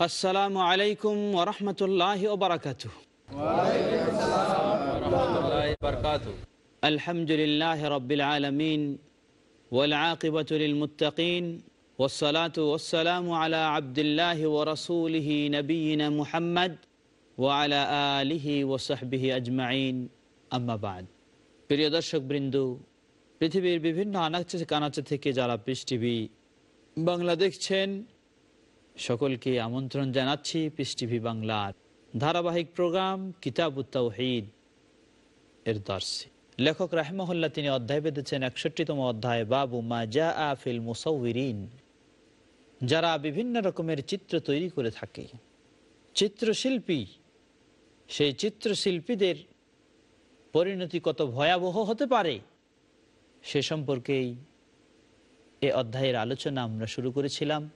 আসসালামু আলাইকুম ওরহমতুল্লাহ ওবরাকাত আলহামদুলিল্লাহ রবিল আলমিন والعاقبة للمتقين والصلاة والسلام على عبد الله ورسوله نبينا محمد وعلى آله وصحبه أجمعين أما بعد প্রিয় দর্শক বৃন্দ পৃথিবীর বিভিন্ন আনাচে কানাচে থেকে যারা পিস টিভি বাংলা দেখছেন সকলকে আমন্ত্রণ জানাচ্ছি পিস টিভি বাংলার ধারাবাহিক প্রোগ্রাম কিতাব উত্তাউহিদ এর দর্শে। লেখক রাহমহল্লা তিনি অধ্যায় বেঁধেছেন একষট্টিতম অধ্যায়, বাবু মা জা আফিল মুসাউরিন যারা বিভিন্ন রকমের চিত্র তৈরি করে থাকে, চিত্রশিল্পী, সেই চিত্রশিল্পীদের পরিণতি কত ভয়াবহ হতে পারে, সে সম্পর্কেই এ অধ্যায়ের আলোচনা আমরা শুরু করেছিলাম।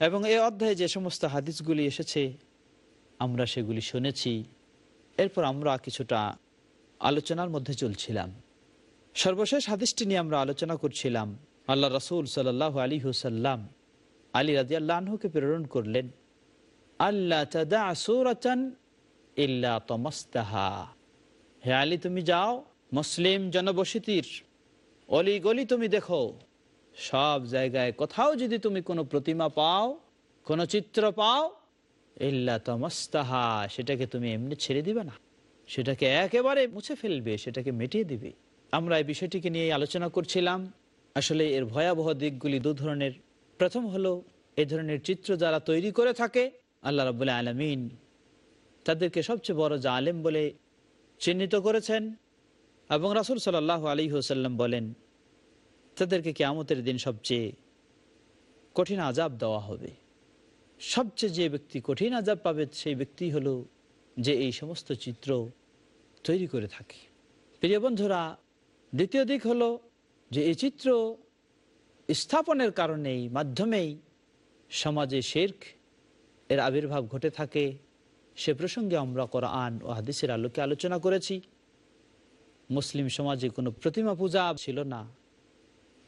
এবং এই অধ্যায়ে যে সমস্ত হাদিসগুলি এসেছে, আমরা সেগুলি শুনেছি। এরপর আমরা কিছুটা আলোচনার মধ্যে চলছিলাম। সর্বশেষ হাদিসটি নিয়ে আমরা আলোচনা করছিলাম আল্লাহ রসুল সাল্লাহ আলী হুসাল্লাম আলী রাজি আল্লাহকে প্রেরণ করলেন আল্লাহ ইল্লা তমস্তাহা। হে আলী, তুমি যাও, মুসলিম জনবসতির অলি গলি তুমি দেখো। সব জায়গায় কোথাও যদি তুমি কোনো প্রতিমা পাও, কোনো চিত্র পাও, ইল্লা তমস্তাহা, সেটাকে তুমি এমনি ছেড়ে দিবে না। সেটাকে একেবারে মুছে ফেলবে, সেটাকে মিটিয়ে দিবে। আমরা এই বিষয়টিকে নিয়ে আলোচনা করছিলাম। আসলে এর ভয়াবহ দিকগুলি দু ধরনের। প্রথম হলো এই ধরনের চিত্র যারা তৈরি করে থাকে, আল্লাহ রবুল্লাহ আলমিন তাদেরকে সবচেয়ে বড় জালেম বলে চিহ্নিত করেছেন এবং রাসুল সাল্লাহ আলী হোসাল্লাম বলেন তাদেরকে কেয়ামতের দিন সবচেয়ে কঠিন আজাব দেওয়া হবে। সবচেয়ে যে ব্যক্তি কঠিন আজাব পাবে, সেই ব্যক্তি হলো যে এই সমস্ত চিত্র তৈরি করে থাকে। প্রিয় বন্ধুরা, দ্বিতীয় দিক হলো যে এই চিত্র স্থাপনের কারণেই, মাধ্যমেই সমাজে শেরক এর আবির্ভাব ঘটে থাকে। সে প্রসঙ্গে আমরা কোরআন ও হাদিসের আলোকে আলোচনা করেছি। মুসলিম সমাজে কোনো প্রতিমা পূজা ছিল না।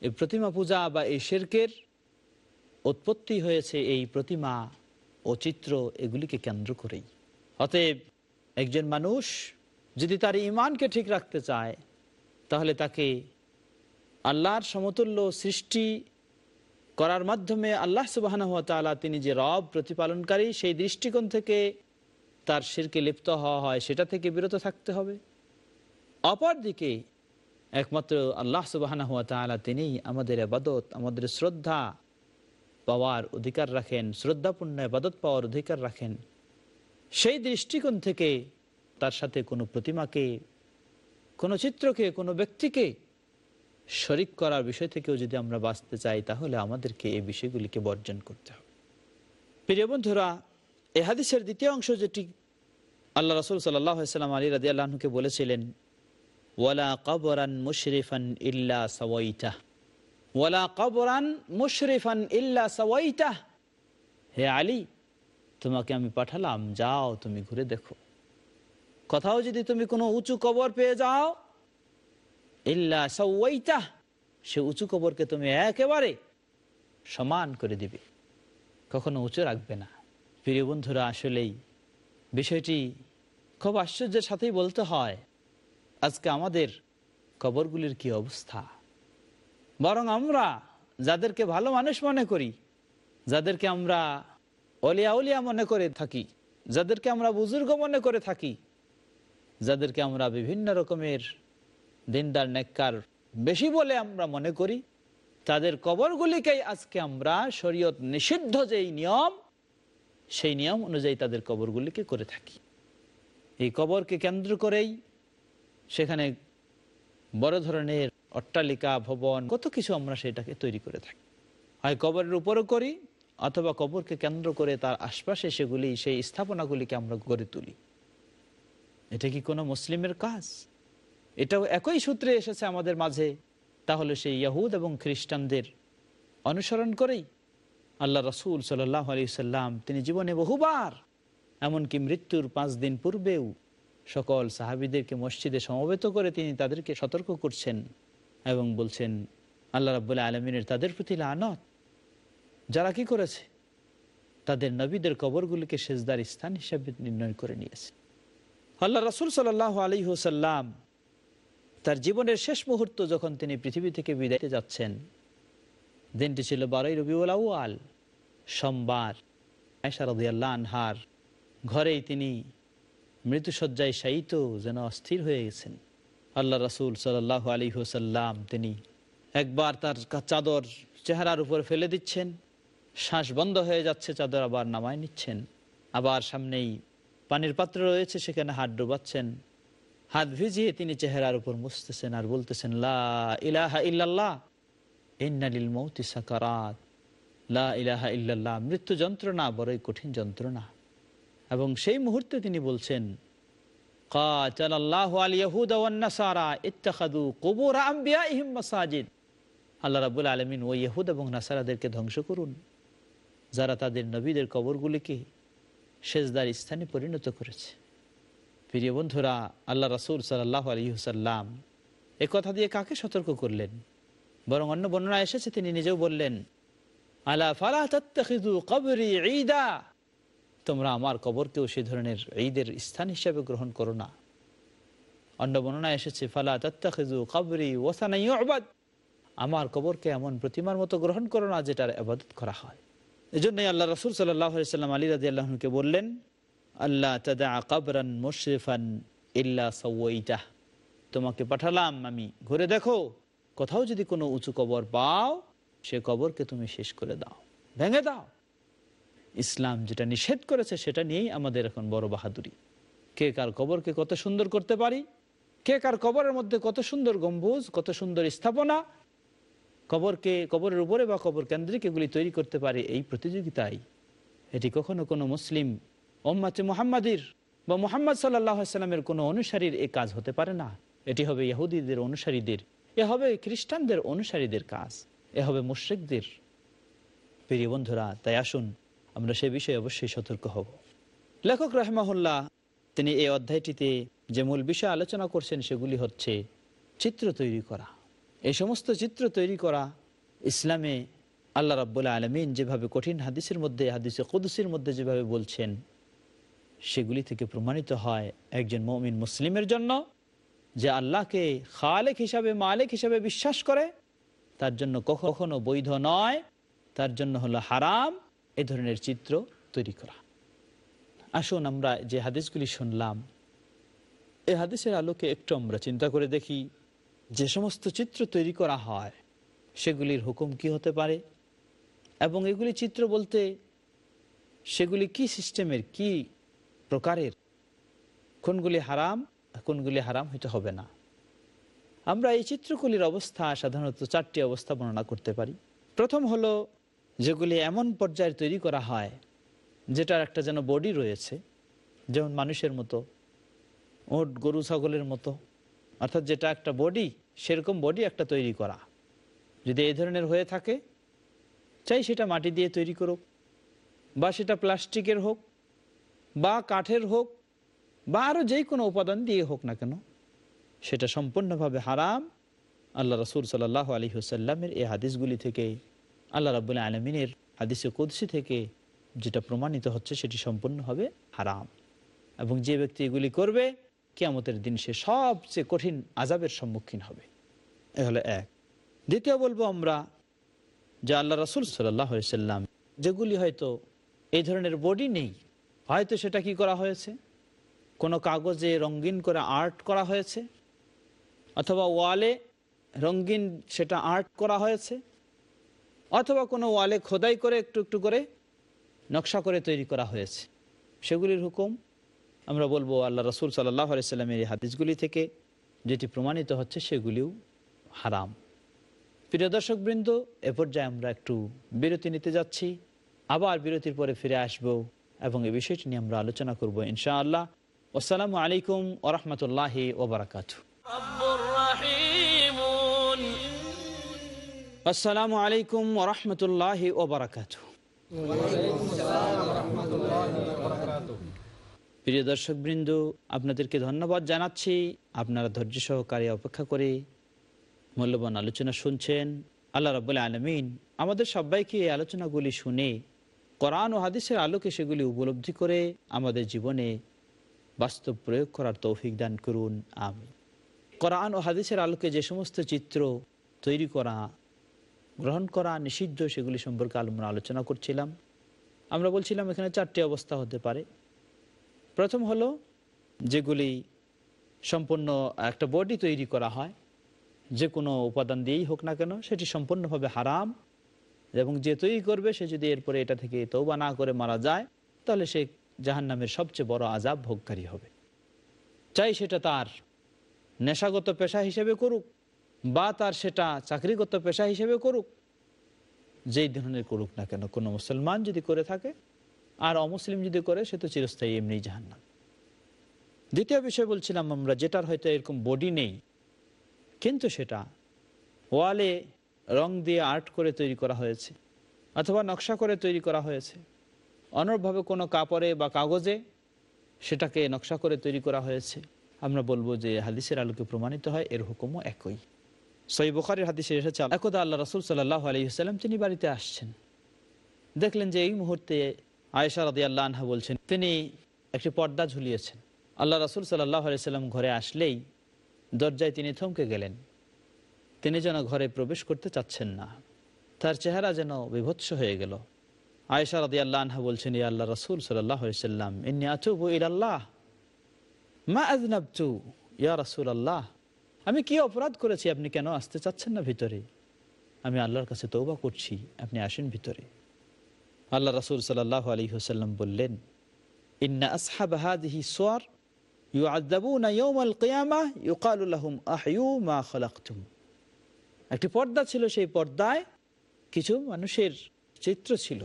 এই প্রতিমা পূজা বা এই শেরকের উৎপত্তি হয়েছে এই প্রতিমা ও চিত্র এগুলিকে কেন্দ্র করেই। অতএব একজন মানুষ যদি তার ইমানকে ঠিক রাখতে চায়, তাহলে তাকে আল্লাহর সমতুল্য সৃষ্টি করার মাধ্যমে আল্লাহ সুবাহান তালা তিনি যে রব প্রতিপালনকারী, সেই দৃষ্টিকোণ থেকে তার শিরকে লিপ্ত হওয়া হয়, সেটা থেকে বিরত থাকতে হবে। অপরদিকে একমাত্র আল্লাহ সুবাহানা হুয়া তালা তিনি আমাদের আবাদত আমাদের শ্রদ্ধা পাওয়ার অধিকার রাখেন, শ্রদ্ধাপূর্ণ আবাদত পাওয়ার অধিকার রাখেন। সেই দৃষ্টিকোণ থেকে তার সাথে কোনো প্রতিমাকে, কোনো চিত্রকে, কোনো ব্যক্তিকে শরিক করার বিষয় থেকেও যদি আমরা বাঁচতে চাই, তাহলে আমাদেরকে এই বিষয়গুলিকে বর্জন করতে হবে। প্রিয় বন্ধুরা, এ হাদিসের দ্বিতীয় অংশ যেটি আল্লাহ রসুল সাল্লাহ সাল্লাম আলী রাজি আল্লাহকে বলেছিলেন ওয়ালা কবরান মুশরিফান ইল্লা সওয়াইটা ওয়ালা কবরান মুশরিফান ইল্লা সওয়াইটা হে আলী তোমাকে আমি পাঠালাম, যাও তুমি ঘুরে দেখো। কোথাও যদি তুমি কোনো উঁচু কবর পেয়ে যাও ইল্লা সওয়াইটা সে উঁচু কবরকে তুমি একেবারে সমান করে দিবে। কখনো উঁচু রাখবে না। প্রিয় বন্ধুরা, আসলেই বিষয়টি খুব আশ্চর্যের সাথেই বলতে হয়। আজকে আমাদের কবরগুলির কি অবস্থা? বরং আমরা যাদেরকে ভালো মানুষ মনে করি, যাদেরকে আমরা অলিয়া উলিয়া মনে করে থাকি, যাদেরকে আমরা বুজুর্গ মনে করে থাকি, যাদেরকে আমরা বিভিন্ন রকমের দিনদার নেককার বেশি বলে আমরা মনে করি, তাদের কবরগুলিকেই আজকে আমরা শরীয়ত নিষিদ্ধ যেই নিয়ম, সেই নিয়ম অনুযায়ী তাদের কবরগুলিকে করে থাকি। এই কবরকে কেন্দ্র করেই সেখানে বড় ধরনের অট্টালিকা, ভবন, কত কিছু আমরা সেটাকে তৈরি করে থাকি। হয় কবরের উপরও করি, অথবা কবরকে কেন্দ্র করে তার আশপাশে সেগুলি, সেই স্থাপনাগুলিকে আমরা গড়ে তুলি। এটা কি কোনো মুসলিমের কাজ? এটাও একই সূত্রে এসেছে আমাদের মাঝে। তাহলে সেই ইয়াহুদ এবং খ্রিস্টানদের অনুসরণ করেই আল্লাহ রসুল সাল্লাহ আলি সাল্লাম তিনি জীবনে বহুবার, এমনকি মৃত্যুর পাঁচ দিন পূর্বেও সকল সাহাবিদেরকে মসজিদে সমবেত করে তিনি তাদেরকে সতর্ক করছেন এবং বলছেন, আল্লাহ রাবুল্লাহ আলমিনের তাদের প্রতি লানত। যারা কি করেছে? তাদের নবীদের কবরগুলিকে সেজদার স্থান হিসেবে নির্ণয় করে নিয়েছে। আল্লাহ রসুল সাল আলী হুসাল্লাম তার জীবনের শেষ মুহূর্ত যখন তিনি পৃথিবী থেকে বিদায় যাচ্ছেন, দিনটি ছিল বারোই রবিউল আউয়াল, সোমবার। আনহার ঘরেই তিনি মৃত্যুসজ্জায় শায়িত যেন অস্থির হয়ে গেছেন। আল্লাহ রাসুল সাল্লাহ আলী হুসাল্লাম তিনি একবার তার চাদর চেহারার উপর ফেলে দিচ্ছেন। শ্বাস বন্ধ হয়ে যাচ্ছে, চাদর আবার নামায় নিচ্ছেন। আবার সামনেই পানির পাত্র রয়েছে, সেখানে হাত ডুবাচ্ছেন। হাত ভিজিয়ে তিনি চেহারার উপর মুছতেছেন আর বলতেছেন, লা ইলাহা ইল্লাল্লাহ ইন্নালিল লা ইলাহা ইল্লাল্লাহ, মৃত্যু যন্ত্রণা বড়ই কঠিন যন্ত্রণা। এবং সেই মুহূর্তে তিনি বলছেন আল্লাহ রাবুল আলমিন ও ইহুদ এবং নাসারাদেরকে ধ্বংস করুন, যারা তাদের নবীদের কবরগুলিকে সেজদার স্থানে পরিণত করেছে। প্রিয় বন্ধুরা, আল্লাহ রাসুল সাল্লাহ আলহিহসাল্লাম এ কথা দিয়ে কাকে সতর্ক করলেন? বরং অন্য বর্ণনা এসেছে, তিনি নিজেও বললেন, আলা ফালা কবরি ঈদা? তোমরা আমার কবরকেও সে ধরনের ঈদের স্থান হিসাবে গ্রহণ করো না। অন্য বর্ণনা এসেছে, ফালা তত্তাখিজু কবরি ওসানাই অবাদ আমার কবরকে এমন প্রতিমার মতো গ্রহণ করো না যেটার আবাদত করা হয়। এই জন্যই আল্লাহ রসুল সাল্লাম আলী রাজি আল্লাহকে বললেন আল্লাহ তাদা কবরান মুশরিফান ইল্লা সৌইটা তোমাকে পাঠালাম আমি, ঘুরে দেখো, কোথাও যদি কোনো উঁচু কবর পাও, সে কবরকে তুমি শেষ করে দাও, ভেঙে দাও। ইসলাম যেটা নিষেধ করেছে সেটা নিয়েই আমাদের এখন বড় বাহাদুরি। কে কার কবরকে কত সুন্দর করতে পারি? কে কার কবরের মধ্যে কত সুন্দর গম্বুজ, কত সুন্দর স্থাপনা? কবরকে, কবরের উপরে বা কবর কেন্দ্রিক এগুলি তৈরি করতে পারে এই প্রতিযোগিতায়। এটি কখনো কোনো মুসলিম ওম্মাতে মোহাম্মদির বা মোহাম্মদ সাল্লামের কোনো অনুসারীর এ কাজ হতে পারে না। এটি হবে ইহুদিদের অনুসারীদের, এ হবে খ্রিস্টানদের অনুসারীদের কাজ, এ হবে মুশ্রিকদের। প্রিয় বন্ধুরা, তাই আসুন আমরা সে বিষয়ে অবশ্যই সতর্ক হব। লেখক রহমাহুল্লাহ, তিনি এই অধ্যায়টিতে যে মূল বিষয় আলোচনা করছেন সেগুলি হচ্ছে চিত্র তৈরি করা। এই সমস্ত চিত্র তৈরি করা ইসলামে আল্লাহ রাবুল্লাহ আলমিন যেভাবে কঠিন হাদিসের মধ্যে, হাদিসে কুদুসির মধ্যে যেভাবে বলছেন, সেগুলি থেকে প্রমাণিত হয় একজন মমিন মুসলিমের জন্য যে আল্লাহকে খালেক হিসাবে, মালিক হিসাবে বিশ্বাস করে, তার জন্য কখনো বৈধ নয়, তার জন্য হলো হারাম এ ধরনের চিত্র তৈরি করা। আসুন আমরা যে হাদিসগুলি শুনলাম এই হাদিসের আলোকে একটু আমরা চিন্তা করে দেখি, যে সমস্ত চিত্র তৈরি করা হয়, সেগুলির হুকুম কি হতে পারে? এবং এগুলি চিত্র বলতে সেগুলি কি সিস্টেমের, কি প্রকারের? কোনগুলি হারাম কোনগুলি হারাম হইতে হবে না। আমরা এই চিত্রগুলির অবস্থা সাধারণত চারটি অবস্থা বর্ণনা করতে পারি। প্রথম হলো যেগুলি এমন পর্যায়ে তৈরি করা হয়, যেটার একটা যেন বডি রয়েছে, যেমন মানুষের মতো, ওট, গরু, ছাগলের মতো, অর্থাৎ যেটা একটা বডি সেরকম বডি একটা তৈরি করা। যদি এই ধরনের হয়ে থাকে, চাই সেটা মাটি দিয়ে তৈরি করুক, বা সেটা প্লাস্টিকের হোক, বা কাঠের হোক, বা আরও যেই কোনো উপাদান দিয়ে হোক না কেন, সেটা সম্পূর্ণভাবে হারাম। আল্লাহ রসুল সাল্লাহ আলী হুসাল্লামের এই হাদিসগুলি থেকে আল্লাহ রাবুল্লাহ আলমিনের হাদিসে কুদ্সি থেকে যেটা প্রমাণিত হচ্ছে সেটি সম্পূর্ণ হবে হারাম। এবং যে ব্যক্তি এগুলি করবে, কেয়ামতের দিন সে সবচেয়ে কঠিন আজাবের সম্মুখীন হবে। এ হলো এক। দ্বিতীয় বলব আমরা, যে আল্লাহ রসুল সাল্লাম যেগুলি হয়তো এই ধরনের বডি নেই, হয়তো সেটা কি করা হয়েছে? কোনো কাগজে রঙিন করে আর্ট করা হয়েছে? অথবা ওয়ালে রঙিন সেটা আর্ট করা হয়েছে? অথবা কোনো ওয়ালে খোদাই করে একটু একটু করে নকশা করে তৈরি করা হয়েছে। সেগুলির হুকুম আমরা বলব আল্লাহ রসুল সাল্লাহ আলাইস্লামের এই হাদিসগুলি থেকে যেটি প্রমাণিত হচ্ছে সেগুলিও হারাম। প্রিয় দর্শকবৃন্দ, এ পর্যায়ে আমরা একটু বিরতি নিতে যাচ্ছি। আবার বিরতির পরে ফিরে আসব এবং এই বিষয়টি নিয়ে আমরা আলোচনা করব ইনশাআল্লাহ। আসসালামু আলাইকুম ওরহমতুল্লাহ ওবরাকাত আসসালামু আলাইকুম ওরহমতুল্লাহ ওবরাকাত প্রিয় দর্শকবৃন্দ, আপনাদেরকে ধন্যবাদ জানাচ্ছি। আপনারা ধৈর্য সহকারে অপেক্ষা করে মূল্যবান আলোচনা শুনছেন। আল্লাহ রবাহ আলমিন আমাদের সবাইকে এই আলোচনাগুলি শুনে, কোরআন ও হাদিসের আলোকে সেগুলি উপলব্ধি করে আমাদের জীবনে বাস্তব প্রয়োগ করার তৌফিক দান করুন। আমি কোরআন ও হাদিসের আলোকে যে সমস্ত চিত্র তৈরি করা গ্রহণ করা নিষিদ্ধ, সেগুলি সম্পর্কে আমরা আলোচনা করছিলাম। আমরা বলছিলাম এখানে চারটি অবস্থা হতে পারে। প্রথম হলো যেগুলি সম্পূর্ণ একটা বডি তৈরি করা হয়, যে কোনো উপাদান দিয়েই হোক না কেন, সেটি সম্পূর্ণভাবে হারাম। এবং যে তৈরি করবে, সে যদি এরপরে এটা থেকে তৌবা না করে মারা যায়, তাহলে সে জাহান নামের সবচেয়ে বড় আজাব ভোগকারী হবে। চাই সেটা তার নেশাগত পেশা হিসেবে করুক বা তার সেটা চাকরিগত পেশা হিসেবে করুক, যেই ধরনের করুক না কেন, কোনো মুসলমান যদি করে থাকে আর অমুসলিম যদি করে, সে তো চিরস্থায়ী এমনি জাহান্নাম। দ্বিতীয় বিষয় বলছিলাম আমরা, যেটার হয়তো এরকম বডি নেই, কিন্তু সেটা ওয়ালে রং দিয়ে আর্ট করে তৈরি করা হয়েছে, অথবা নকশা করে তৈরি করা হয়েছে, অনরভাবে কোনো কাপড়ে বা কাগজে সেটাকে নকশা করে তৈরি করা হয়েছে। আমরা বলব যে হাদিসের আলোকে প্রমাণিত হয়, এর হুকুমও একই। সই বুখারের হাদিসে এসেছে, একদা আল্লাহ রসুল সাল্লাহ আলহিহাল্লাম তিনি বাড়িতে আসছেন। দেখলেন যে এই মুহূর্তে আয়েশা রাদি আল্লাহ আনহা বলছেন, তিনি একটি পর্দা ঝুলিয়েছেন। আল্লাহ রসুল সাল্লাহ আলাইসাল্লাম ঘরে আসলেই দরজায় তিনি থমকে গেলেন। তিনি যেন ঘরে প্রবেশ করতে চাচ্ছেন না। তার চেহারা যেন বিভৎস হয়ে গেল। আয়েশা রাদি আল্লাহ আনহা বলছেন, ইয়া আল্লাহ রসুল সাল্লাহ সাল্লাম ইন্নি আতুবু ইল্লাহ মা আজনাবতু ইয়া রসুল আল্লাহ আমি কি অপরাধ করেছি? আপনি কেন আসতে চাচ্ছেন না ভিতরে? আমি আল্লাহর কাছে তৌবা করছি। আপনি আসেন ভিতরে। আল্লাহ রসুল সাল্লাহ আলী হুসাল্লাম বললেন লাহুম আহইউ মা একটি পর্দা ছিল, সেই পর্দায় কিছু মানুষের চিত্র ছিল।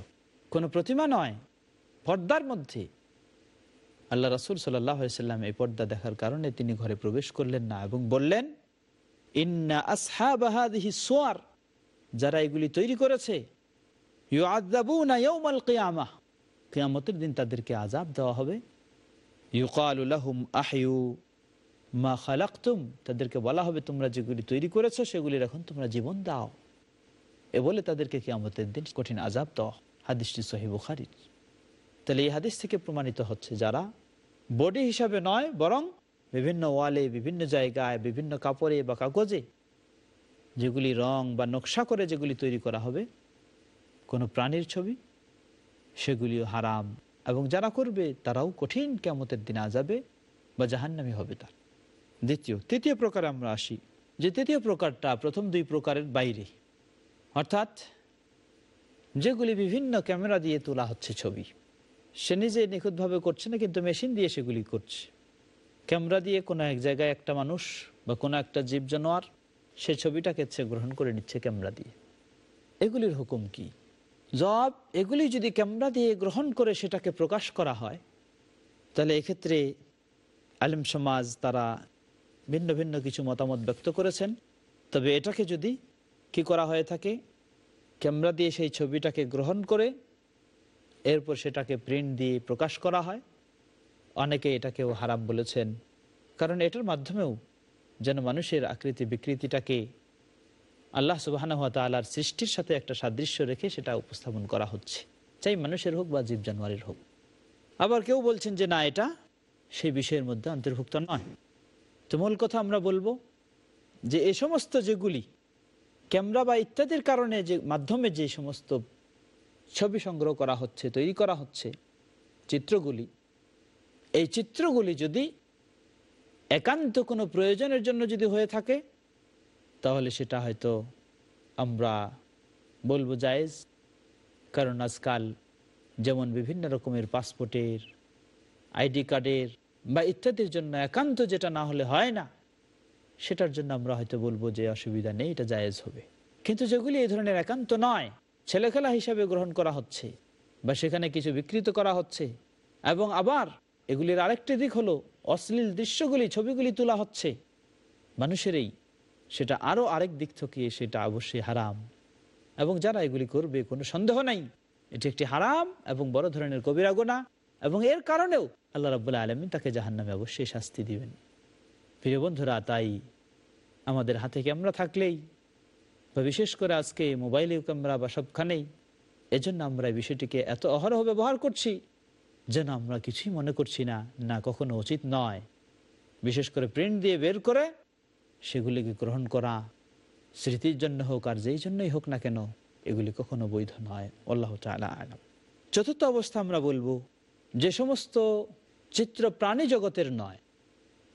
কোনো প্রতিমা নয়, পর্দার মধ্যে। আল্লাহ রসুল সাল্লাম এই পর্দা দেখার কারণে তিনি ঘরে প্রবেশ করলেন না এবং বললেন, ইন্না আসহাবাহাদিহি সোয়ার যারা এগুলি তৈরি করেছে কেয়ামতের দিন তাদেরকে আজাব দেওয়া হবে। মা তাদেরকে বলা হবে, তোমরা যেগুলি তৈরি করেছ, সেগুলির এখন তোমরা জীবন দাও। এ বলে তাদেরকে কেয়ামতের দিন কঠিন আজাব দেওয়া হাদিসটি সহি বুখারির। তাহলে এই হাদিস থেকে প্রমাণিত হচ্ছে যারা বডি হিসাবে নয়, বরং বিভিন্ন ওয়ালে, বিভিন্ন জায়গায়, বিভিন্ন কাপড়ে বা কাগজে যেগুলি রং বা নকশা করে যেগুলি তৈরি করা হবে, কোনো প্রাণীর ছবি, সেগুলিও হারাম। এবং যারা করবে, তারাও কঠিন কেমতের দিন আজাবে বা জাহান্নামি হবে তার। দ্বিতীয়, তৃতীয় প্রকারে আমরা আসি, যে তৃতীয় প্রকারটা প্রথম দুই প্রকারের বাইরে। অর্থাৎ যেগুলি বিভিন্ন ক্যামেরা দিয়ে তোলা হচ্ছে ছবি। সে নিজে নিখুঁতভাবে করছে না, কিন্তু মেশিন দিয়ে সেগুলি করছে। ক্যামেরা দিয়ে কোনো এক জায়গায় একটা মানুষ বা কোনো একটা জীব জানোয়ার, সে ছবিটাকে সে গ্রহণ করে নিচ্ছে ক্যামেরা দিয়ে। এগুলির হুকুম কি? জব এগুলি যদি ক্যামেরা দিয়ে গ্রহণ করে সেটাকে প্রকাশ করা হয়, তাহলে এক্ষেত্রে আলিম সমাজ তারা ভিন্ন ভিন্ন কিছু মতামত ব্যক্ত করেছেন। তবে এটাকে যদি কি করা হয়ে থাকে, ক্যামেরা দিয়ে সেই ছবিটাকে গ্রহণ করে এরপর সেটাকে প্রিন্ট দিয়ে প্রকাশ করা হয়। অনেকে এটাকেও হারাম বলেছেন। কারণ এটার মাধ্যমেও যেন মানুষের আকৃতি বিকৃতিটাকে আল্লাহ সুবাহানুয়া তালার সৃষ্টির সাথে একটা সাদৃশ্য রেখে সেটা উপস্থাপন করা হচ্ছে। চাই মানুষের হোক বা জীব জানোয়ারের হোক। আবার কেউ বলছেন যে, না, এটা সেই বিষয়ের মধ্যে অন্তর্ভুক্ত নয়। তো মূল কথা আমরা বলব যে, এ সমস্ত যেগুলি ক্যামেরা বা ইত্যাদির কারণে যে, মাধ্যমে যে সমস্ত ছবি সংগ্রহ করা হচ্ছে, তৈরি করা হচ্ছে চিত্রগুলি। এই চিত্রগুলি যদি একান্ত কোনো প্রয়োজনের জন্য যদি হয়ে থাকে, তাহলে সেটা হয়তো আমরা বলব জায়েজ। কারণ আজকাল যেমন বিভিন্ন রকমের পাসপোর্টের, আইডি কার্ডের বা ইত্যাদির জন্য একান্ত যেটা না হলে হয় না, সেটার জন্য আমরা হয়তো বলব যে অসুবিধা নেই, এটা জায়েজ হবে। কিন্তু যেগুলি এই ধরনের একান্ত নয় ছেলেখেলা হিসাবে গ্রহণ করা হচ্ছে বা সেখানে কিছু বিকৃত করা হচ্ছে এবং আবার এগুলির আরেকটি দিক হলো অশ্লীল দৃশ্যগুলি, ছবিগুলি তোলা হচ্ছে। মানুষেরই সেটা আরও আরেক দিক থেকে সেটা অবশ্যই হারাম এবং যারা এগুলি করবে কোনো সন্দেহ নাই। এটি একটি হারাম এবং বড় ধরনের কবিরা গোনা এবং এর কারণেও আল্লাহ রাবুল্লাহ আলমী তাকে জাহান্নামে অবশ্যই শাস্তি দিবেন। প্রিয় বন্ধুরা, তাই আমাদের হাতে ক্যামেরা থাকলেই বা বিশেষ করে আজকে মোবাইলে ক্যামেরা বা সবখানেই, এজন্য আমরা এই বিষয়টিকে এত অহরহ ব্যবহার করছি যেন আমরা কিছুই মনে করছি না না কখনো উচিত নয়। বিশেষ করে প্রিন্ট দিয়ে বের করে সেগুলিকে গ্রহণ করা, স্মৃতির জন্য হোক আর যেই জন্যই হোক না কেন, এগুলি কখনো বৈধ নয়। আল্লাহ আলম। চতুর্থ অবস্থা আমরা বলব, যে সমস্ত চিত্র প্রাণী জগতের নয়,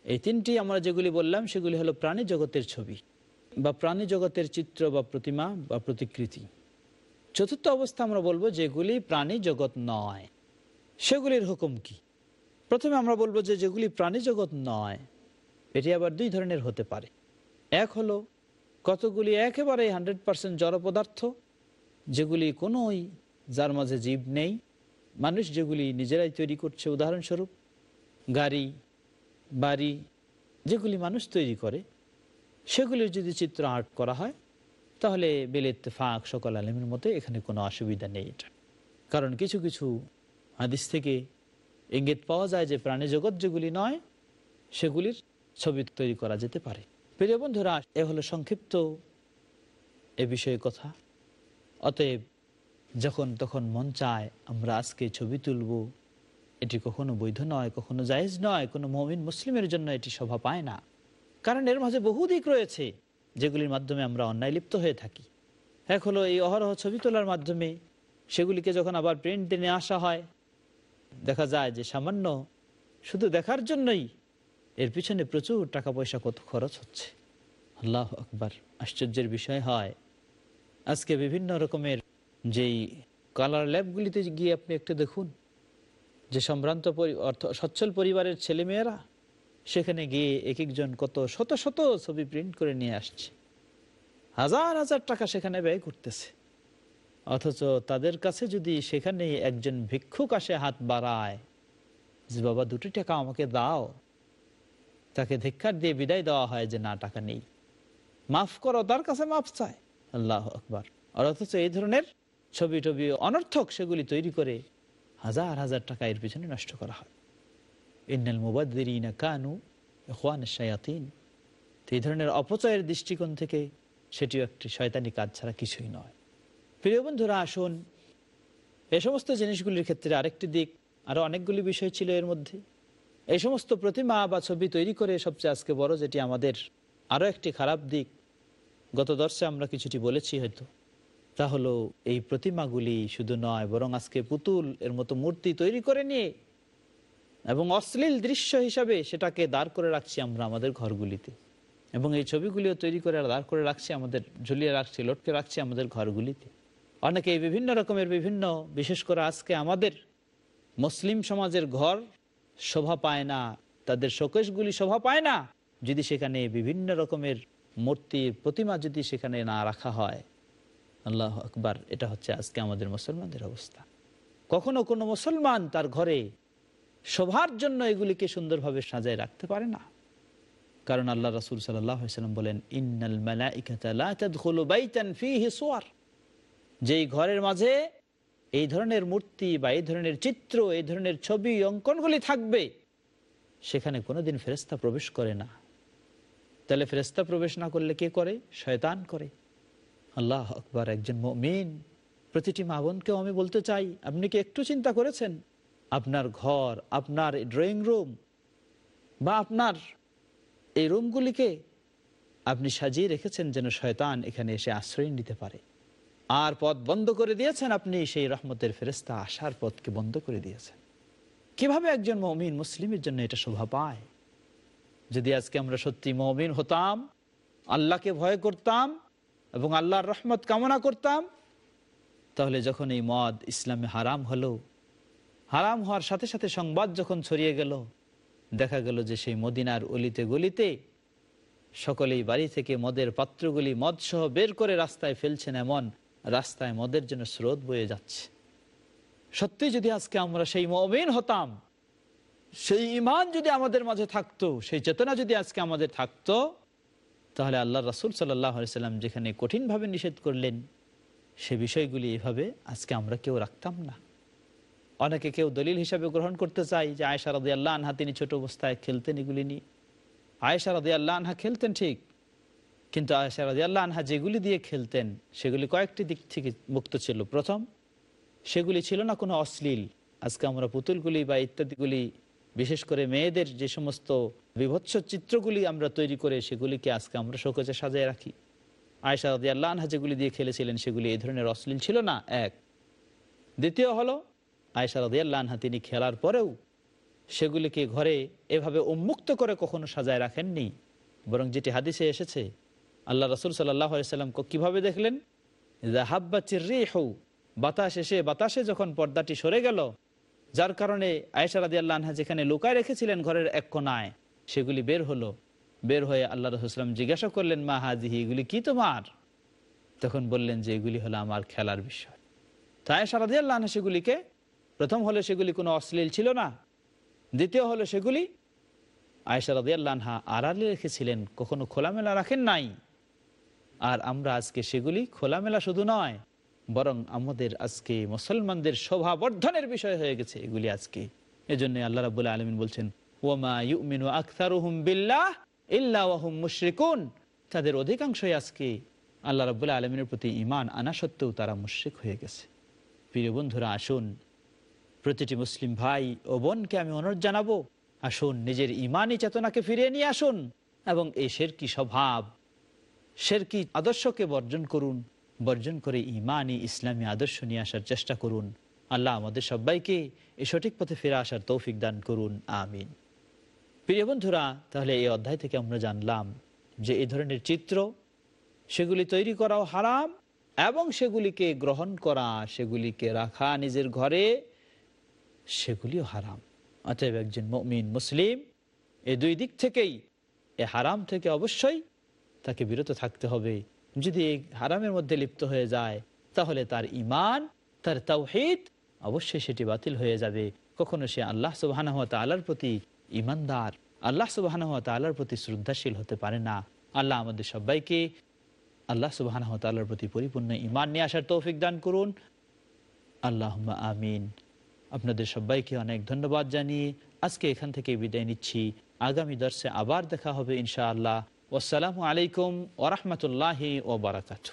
এই তিনটি আমরা যেগুলি বললাম সেগুলি হলো প্রাণী জগতের ছবি। বা প্রাণী জগতের চিত্র বা প্রতিমা বা প্রতিকৃতি। চতুর্থ অবস্থা আমরা বলব যেগুলি প্রাণী জগৎ নয়। সেগুলির হুকুম কি? প্রথমে আমরা বলব যে যেগুলি প্রাণী জগৎ নয়, এটি আবার দুই ধরনের হতে পারে। এক হলো কতগুলি একেবারে হান্ড্রেড পার্সেন্ট জড় পদার্থ, যেগুলি কোনোই, যার মাঝে জীব নেই। মানুষ যেগুলি নিজেরাই তৈরি করছে উদাহরণস্বরূপ গাড়ি, বাড়ি, যেগুলি মানুষ তৈরি করে। সেগুলির যদি চিত্র আর্ট করা হয়, তাহলে বেলেত ফাঁক সকল আলমের মতো এখানে কোনো অসুবিধা নেই এটা। কারণ কিছু কিছু হাদিস থেকে ইঙ্গিত পাওয়া যায় যে প্রাণী জগৎ যেগুলি নয়, সেগুলির ছবি তৈরি করা যেতে পারে। প্রিয় বন্ধুরা, এ হলো সংক্ষিপ্ত এ বিষয়ে কথা। অতএব যখন তখন মন চায় আমরা আজকে ছবি তুলব, এটি কখনো বৈধ নয়, কখনো জায়েজ নয়, কোনো মমিন মুসলিমের জন্য এটি শোভা পায় না। কারণ এর মাঝে বহু দিক রয়েছে যেগুলির মাধ্যমে আমরা অন্যায় লিপ্ত হয়ে থাকি। এক হলো এই অহরহ ছবি তোলার মাধ্যমে সেগুলিকে যখন আবার প্রিন্ট নিয়ে আসা হয়, দেখা যায় যে সামান্য শুধু দেখার জন্যই এর পিছনে প্রচুর টাকা পয়সা কত খরচ হচ্ছে। আল্লাহ আকবার, আশ্চর্যের বিষয় হয়। আজকে বিভিন্ন রকমের যেই কালার ল্যাবগুলিতে গিয়ে আপনি একটু দেখুন, যে সম্ভ্রান্ত অর্থ সচ্ছল পরিবারের ছেলেমেয়েরা সেখানে গিয়ে এক একজন কত শত শত ছবি প্রিন্ট করে নিয়ে আসছে। হাজার হাজার টাকা সেখানে ব্যয় করতেছে। অথচ তাদের কাছে যদি সেখানে একজন ভিক্ষুক আসে হাত বাড়ায়, যে বাবা দুটি টাকা আমাকে দাও, তাকে ধিক্ষার দিয়ে বিদায় দেওয়া হয় যে না, টাকা নেই। মাফ করো, তার কাছে মাফ চায়। আল্লাহ আকবার। আর অথচ এই ধরনের ছবি টবি অনর্থক সেগুলি তৈরি করে হাজার হাজার টাকা এর পিছনে নষ্ট করা হয়। কানু শায়াতিন। এই ধরনের অপচয়ের দৃষ্টিকোণ থেকে সেটিও একটি শয়তানি কাজ ছাড়া কিছুই নয়। প্রিয় বন্ধুরা, আসুন এ সমস্ত জিনিসগুলির ক্ষেত্রে আরেকটি দিক আরও অনেকগুলি বিষয় ছিল এর মধ্যে। এই সমস্ত প্রতিমা বা ছবি তৈরি করে সবচেয়ে আজকে বড় যেটি আমাদের আরও একটি খারাপ দিক, গত দর্শে আমরা কিছুটি বলেছি হয়তো। তা হলো এই প্রতিমাগুলি শুধু নয়, বরং আজকে পুতুল এর মতো মূর্তি তৈরি করে নিয়ে এবং অশ্লীল দৃশ্য হিসাবে সেটাকে দাঁড় করে রাখছি আমরা আমাদের ঘরগুলিতে। এবং এই ছবিগুলিও তৈরি করে দাঁড় করে রাখছি আমাদের, ঝুলিয়ে রাখছি, লটকে রাখছি আমাদের ঘরগুলিতে। অনেকে বিভিন্ন রকমের বিভিন্ন, বিশেষ করে আজকে আমাদের মুসলিম সমাজের ঘর শোভা পায় না, তাদের শোকেশগুলি শোভা পায় না, যদি সেখানে বিভিন্ন রকমের মূর্তির প্রতিমা যদি সেখানে না রাখা হয়। আল্লাহ আকবার, এটা হচ্ছে আজকে আমাদের মুসলমানদের অবস্থা। কখনো কোনো মুসলমান তার ঘরে শোভার জন্য এগুলিকে সুন্দরভাবে সাজায় রাখতে পারে না। কারণ আল্লাহ রাসুল সাল্লাম বলেন, ইন্নাল যেই ঘরের মাঝে এই ধরনের মূর্তি বা এই ধরনের চিত্র, এই ধরনের ছবি, অঙ্কনগুলি থাকবে, সেখানে কোনোদিন ফেরেস্তা প্রবেশ করে না। তাহলে ফেরেস্তা প্রবেশ না করলে কে করে? শয়তান করে। আল্লাহ আকবর, একজন মিন প্রতিটি মা বোনকেও আমি বলতে চাই, আপনি কি একটু চিন্তা করেছেন? আপনার ঘর, আপনার ড্রয়িং রুম বা আপনার এই রুমগুলিকে আপনি সাজিয়ে রেখেছেন যেন শয়তান এখানে এসে আশ্রয় নিতে পারে। আর পথ বন্ধ করে দিয়েছেন আপনি, সেই রহমতের ফেরেস্তা আসার পথকে বন্ধ করে দিয়েছেন। কীভাবে একজন মমিন মুসলিমের জন্য এটা শোভা পায়? যদি আজকে আমরা সত্যি মমিন হতাম, আল্লাহকে ভয় করতাম এবং আল্লাহর রহমত কামনা করতাম, তাহলে যখন এই মদ ইসলামে হারাম হলো হারাম হওয়ার সাথে সাথে সংবাদ যখন ছড়িয়ে গেল, দেখা গেল যে সেই মদিনার অলিতে গলিতে সকলেই বাড়ি থেকে মদের পাত্রগুলি মদ সহ বের করে রাস্তায় ফেলছেন এমন রাস্তায় মদের জন্য স্রোত বয়ে যাচ্ছে। সত্যি যদি আজকে আমরা সেই মমিন হতাম, সেই ইমান যদি আমাদের মাঝে থাকতো, সেই চেতনা যদি আজকে আমাদের থাকতো, তাহলে আল্লাহ রাসুল সাল্লাম যেখানে কঠিনভাবে নিষেধ করলেন, সে বিষয়গুলি এভাবে আজকে আমরা কেউ রাখতাম না। অনেকে কেউ দলিল হিসাবে গ্রহণ করতে চাই যে আয়সা রাদি আল্লাহ আনহা, তিনি ছোট অবস্থায় খেলতেন এগুলি নিয়ে। আয়সা রাদি আল্লাহ আনহা খেলতেন ঠিক, কিন্তু আয়সা রাদি আল্লাহ আনহা যেগুলি দিয়ে খেলতেন, সেগুলি কয়েকটি দিক থেকে মুক্ত ছিল। প্রথম, সেগুলি ছিল না কোনো অশ্লীল। আজকে আমরা পুতুলগুলি বা ইত্যাদিগুলি, বিশেষ করে মেয়েদের যে সমস্ত বিভৎস চিত্রগুলি আমরা তৈরি করে, সেগুলিকে আজকে আমরা শোকজে সাজিয়ে রাখি। আয়সা রদি আল্লাহ আনহা যেগুলি দিয়ে খেলেছিলেন, সেগুলি এই ধরনের অশ্লীল ছিল না, এক। দ্বিতীয় হলো আয়সা রদি তিনি খেলার পরেও সেগুলিকে ঘরে এভাবে উন্মুক্ত করে কখনো সাজায় রাখেননি। বরং যেটি হাদিসে এসেছে, আল্লাহ রসুল সাল্লাহ সাল্লাম কীভাবে দেখলেন? হাব্বাচির রে হৌ বাতাস এসে বাতাসে যখন পর্দাটি সরে গেল, যার কারণে আয়েশা রাদি আল্লাহ যেখানে লুকায় রেখেছিলেন ঘরের এক কোনায় সেগুলি বের হলো। বের হয়ে আল্লাহ রসুলাম জিজ্ঞাসা করলেন, মা হাজিহি এগুলি কি তোমার? তখন বললেন যে, এগুলি হলো আমার খেলার বিষয়। তাই সারাদি আল্লাহ আনহা সেগুলিকে প্রথম হলে সেগুলি কোনো অশ্লীল ছিল না। দ্বিতীয় হলো সেগুলি আয়েশা রাদি আল্লাহা আড়ালে রেখেছিলেন, কখনো খোলামেলা রাখেন নাই। আর আমরা আজকে সেগুলি খোলামেলা শুধু নয়, বরং আমাদের আজকে মুসলমানদের শোভাবর্ধনের বিষয় হয়ে গেছে এগুলি আজকে। এজন্য আল্লাহ রাবুল্লাহ আলমিন বলছেন ওমা ইউমিনু আখতার বিল্লাহ ইহুম মুশ্রিকুন। তাদের অধিকাংশই আজকে আল্লাহ রাবুল্লাহ আলমিনের প্রতি ইমান আনা সত্ত্বেও তারা মুশ্রিক হয়ে গেছে। প্রিয় বন্ধুরা, আসুন প্রতিটি মুসলিম ভাই ও বোনকে আমি অনুরোধ জানাব, আসুন নিজের ইমানি চেতনাকে ফিরিয়ে নিয়ে আসুন এবং এই শেরকি স্বভাব, শেরকি আদর্শকে বর্জন করুন, বর্জন করে ইমানি ইসলামী আদর্শ নিয়ে আসার চেষ্টা করুন। আল্লাহ আমাদের সবাইকে এই সঠিক পথে ফিরে আসার তৌফিক দান করুন, আমিন। প্রিয় বন্ধুরা, তাহলে এই অধ্যায় থেকে আমরা জানলাম যে এই ধরনের চিত্র, সেগুলি তৈরি করাও হারাম এবং সেগুলিকে গ্রহণ করা, সেগুলিকে রাখা নিজের ঘরে সেগুলিও হারাম। অতএব একজন মমিন মুসলিম এই দুই দিক থেকেই, এ হারাম থেকে অবশ্যই তাকে বিরত থাকতে হবে। যদি এই হারামের মধ্যে লিপ্ত হয়ে যায়, তাহলে তার ইমান তার তাওহিদ অবশ্যই সেটি বাতিল হয়ে যাবে। কখনো সে আল্লাহ সুবাহ তালার প্রতি ইমানদার আল্লাহ সুবাহ তালার প্রতি শ্রদ্ধাশীল হতে পারে না। আল্লাহ আমাদের সবাইকে আল্লাহ সুবাহ তাল্লার প্রতি পরিপূর্ণ ইমান নিয়ে আসার তৌফিক দান করুন। আল্লাহ আমিন। আপনাদের সবাইকে অনেক ধন্যবাদ জানিয়ে আজকে এখান থেকে বিদায় নিচ্ছি। আগামী দর্শে আবার দেখা হবে ইনশাআল্লাহ। আসসালামু আলাইকুম ওরহমতুল্লাহ ওবরাকাতু